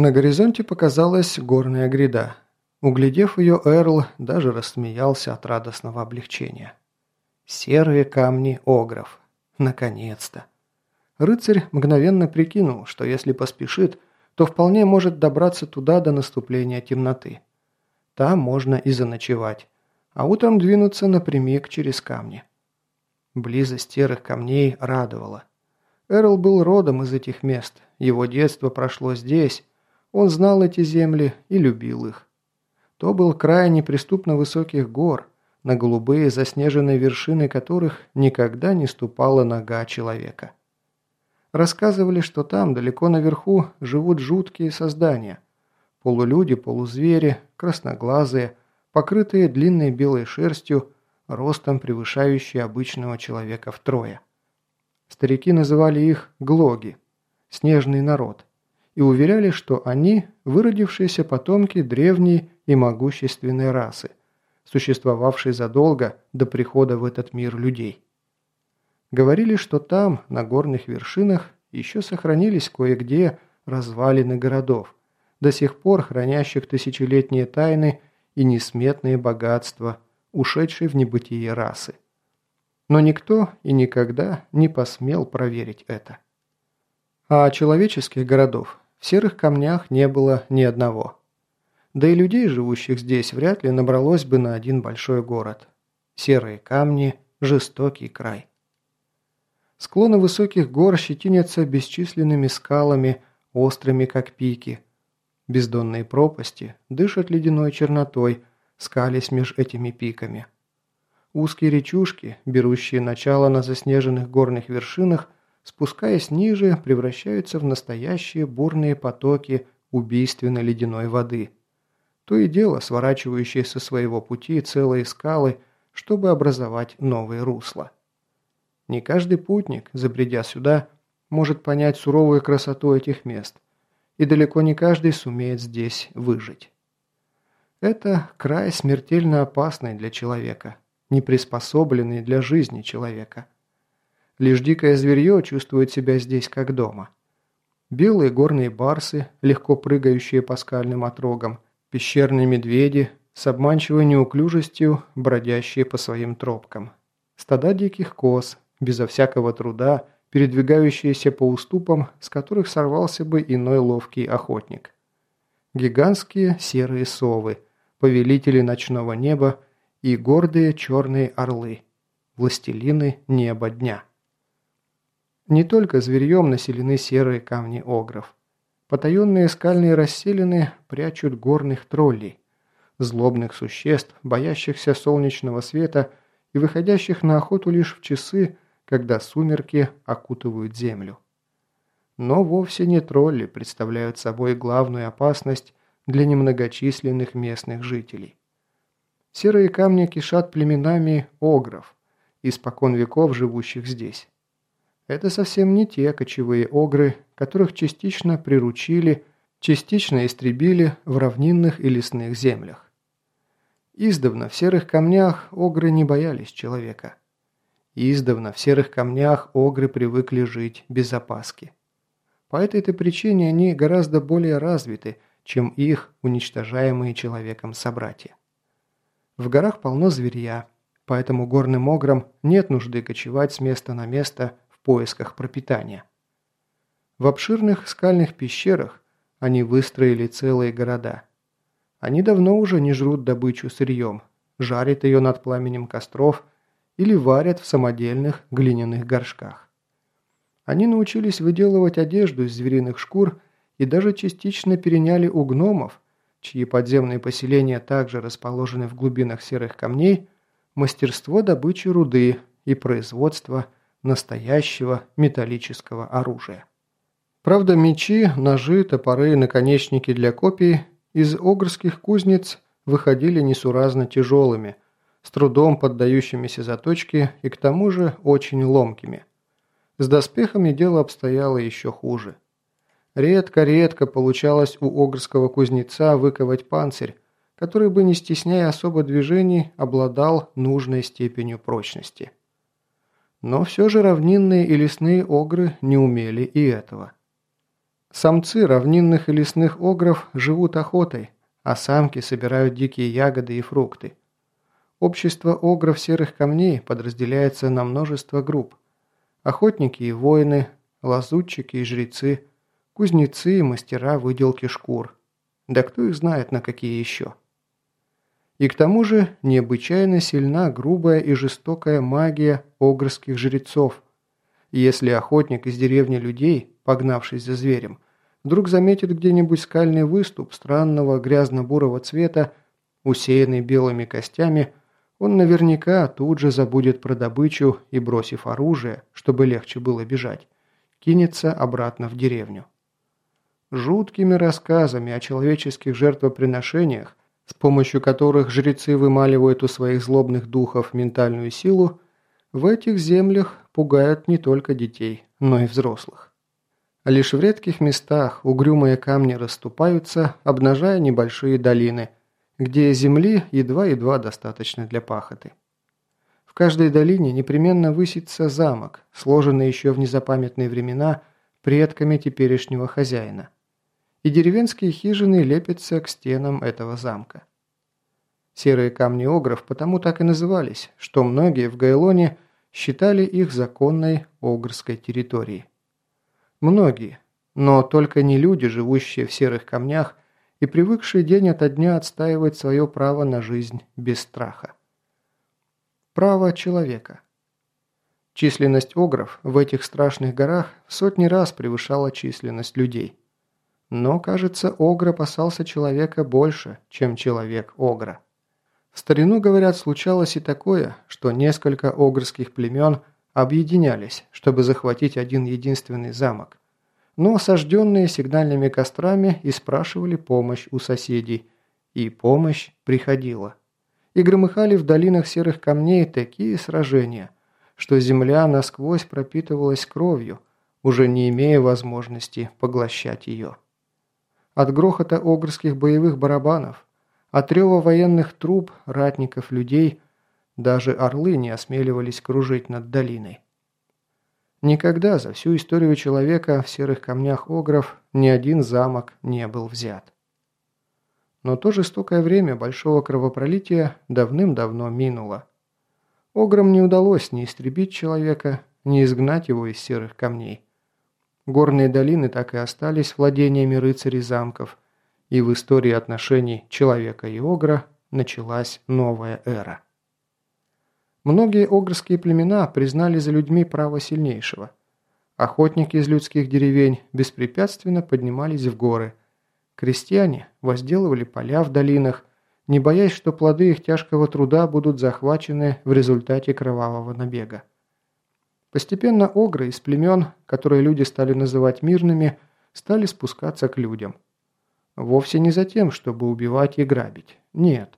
На горизонте показалась горная гряда. Углядев ее, Эрл даже рассмеялся от радостного облегчения. Серые камни Огров. Наконец-то. Рыцарь мгновенно прикинул, что если поспешит, то вполне может добраться туда до наступления темноты. Там можно и заночевать, а утром двинуться напрямик через камни. Близость серых камней радовала. Эрл был родом из этих мест, его детство прошло здесь, он знал эти земли и любил их. То был край неприступно высоких гор, на голубые заснеженные вершины которых никогда не ступала нога человека. Рассказывали, что там, далеко наверху, живут жуткие создания. Полулюди, полузвери, красноглазые, покрытые длинной белой шерстью, ростом превышающие обычного человека втрое. Старики называли их глоги, снежный народ, и уверяли, что они – выродившиеся потомки древней и могущественной расы, существовавшей задолго до прихода в этот мир людей. Говорили, что там, на горных вершинах, еще сохранились кое-где развалины городов, до сих пор хранящих тысячелетние тайны и несметные богатства, ушедшей в небытие расы. Но никто и никогда не посмел проверить это. А человеческих городов в серых камнях не было ни одного. Да и людей, живущих здесь, вряд ли набралось бы на один большой город. Серые камни – жестокий край. Склоны высоких гор щетинятся бесчисленными скалами, острыми как пики. Бездонные пропасти дышат ледяной чернотой, скались меж этими пиками. Узкие речушки, берущие начало на заснеженных горных вершинах, спускаясь ниже, превращаются в настоящие бурные потоки убийственной ледяной воды. То и дело сворачивающие со своего пути целые скалы, чтобы образовать новые русла. Не каждый путник, забредя сюда, может понять суровую красоту этих мест, и далеко не каждый сумеет здесь выжить. Это край смертельно опасный для человека, не приспособленный для жизни человека. Лишь дикое зверье чувствует себя здесь как дома. Белые горные барсы, легко прыгающие по скальным отрогам, пещерные медведи, с обманчивой неуклюжестью, бродящие по своим тропкам. Стада диких коз, безо всякого труда, передвигающиеся по уступам, с которых сорвался бы иной ловкий охотник. Гигантские серые совы, повелители ночного неба и гордые черные орлы, властелины неба дня. Не только зверьем населены серые камни огров. Потаенные скальные расселины прячут горных троллей, злобных существ, боящихся солнечного света и выходящих на охоту лишь в часы, когда сумерки окутывают землю. Но вовсе не тролли представляют собой главную опасность для немногочисленных местных жителей. Серые камни кишат племенами огров, испокон веков живущих здесь. Это совсем не те кочевые огры, которых частично приручили, частично истребили в равнинных и лесных землях. Издавна в серых камнях огры не боялись человека. Издавна в серых камнях огры привыкли жить без опаски. По этой-то причине они гораздо более развиты, чем их уничтожаемые человеком собратья. В горах полно зверья, поэтому горным ограм нет нужды кочевать с места на место в поисках пропитания. В обширных скальных пещерах они выстроили целые города. Они давно уже не жрут добычу сырьем, жарят ее над пламенем костров – или варят в самодельных глиняных горшках. Они научились выделывать одежду из звериных шкур и даже частично переняли у гномов, чьи подземные поселения также расположены в глубинах серых камней, мастерство добычи руды и производства настоящего металлического оружия. Правда, мечи, ножи, топоры и наконечники для копий из огрских кузнец выходили несуразно тяжелыми – с трудом поддающимися заточке и к тому же очень ломкими. С доспехами дело обстояло еще хуже. Редко-редко получалось у огрского кузнеца выковать панцирь, который бы, не стесняя особо движений, обладал нужной степенью прочности. Но все же равнинные и лесные огры не умели и этого. Самцы равнинных и лесных огров живут охотой, а самки собирают дикие ягоды и фрукты. Общество огров серых камней подразделяется на множество групп. Охотники и воины, лазутчики и жрецы, кузнецы и мастера выделки шкур. Да кто их знает на какие еще. И к тому же необычайно сильна грубая и жестокая магия огрских жрецов. Если охотник из деревни людей, погнавшись за зверем, вдруг заметит где-нибудь скальный выступ странного грязно-бурого цвета, усеянный белыми костями, он наверняка тут же забудет про добычу и, бросив оружие, чтобы легче было бежать, кинется обратно в деревню. Жуткими рассказами о человеческих жертвоприношениях с помощью которых жрецы вымаливают у своих злобных духов ментальную силу, в этих землях пугают не только детей, но и взрослых. Лишь в редких местах угрюмые камни расступаются, обнажая небольшие долины, где земли едва-едва достаточно для пахоты. В каждой долине непременно высится замок, сложенный еще в незапамятные времена предками теперешнего хозяина – и деревенские хижины лепятся к стенам этого замка. Серые камни Огров потому так и назывались, что многие в Гайлоне считали их законной Огрской территорией. Многие, но только не люди, живущие в серых камнях и привыкшие день ото дня отстаивать свое право на жизнь без страха. Право человека. Численность Огров в этих страшных горах в сотни раз превышала численность людей. Но, кажется, Огр опасался человека больше, чем человек Огра. В старину, говорят, случалось и такое, что несколько огрских племен объединялись, чтобы захватить один единственный замок. Но осажденные сигнальными кострами и спрашивали помощь у соседей. И помощь приходила. И громыхали в долинах серых камней такие сражения, что земля насквозь пропитывалась кровью, уже не имея возможности поглощать ее от грохота огрских боевых барабанов, от рева военных труб, ратников, людей, даже орлы не осмеливались кружить над долиной. Никогда за всю историю человека в серых камнях огров ни один замок не был взят. Но то жестокое время большого кровопролития давным-давно минуло. Ограм не удалось ни истребить человека, ни изгнать его из серых камней. Горные долины так и остались владениями рыцарей замков, и в истории отношений человека и огра началась новая эра. Многие огрские племена признали за людьми право сильнейшего. Охотники из людских деревень беспрепятственно поднимались в горы. Крестьяне возделывали поля в долинах, не боясь, что плоды их тяжкого труда будут захвачены в результате кровавого набега. Постепенно огры из племен, которые люди стали называть мирными, стали спускаться к людям. Вовсе не за тем, чтобы убивать и грабить. Нет.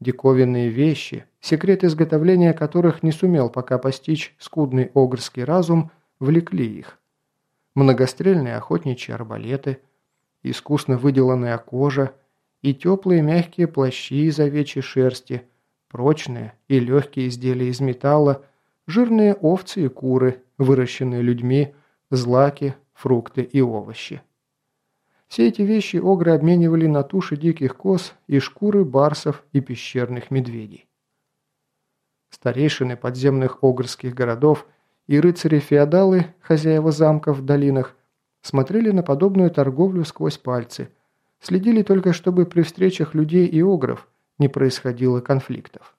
Диковинные вещи, секрет изготовления которых не сумел пока постичь скудный огрский разум, влекли их. Многострельные охотничьи арбалеты, искусно выделанная кожа и теплые мягкие плащи из овечьей шерсти, прочные и легкие изделия из металла – жирные овцы и куры, выращенные людьми, злаки, фрукты и овощи. Все эти вещи огры обменивали на туши диких коз и шкуры барсов и пещерных медведей. Старейшины подземных огрских городов и рыцари-феодалы, хозяева замков в долинах, смотрели на подобную торговлю сквозь пальцы, следили только, чтобы при встречах людей и огров не происходило конфликтов.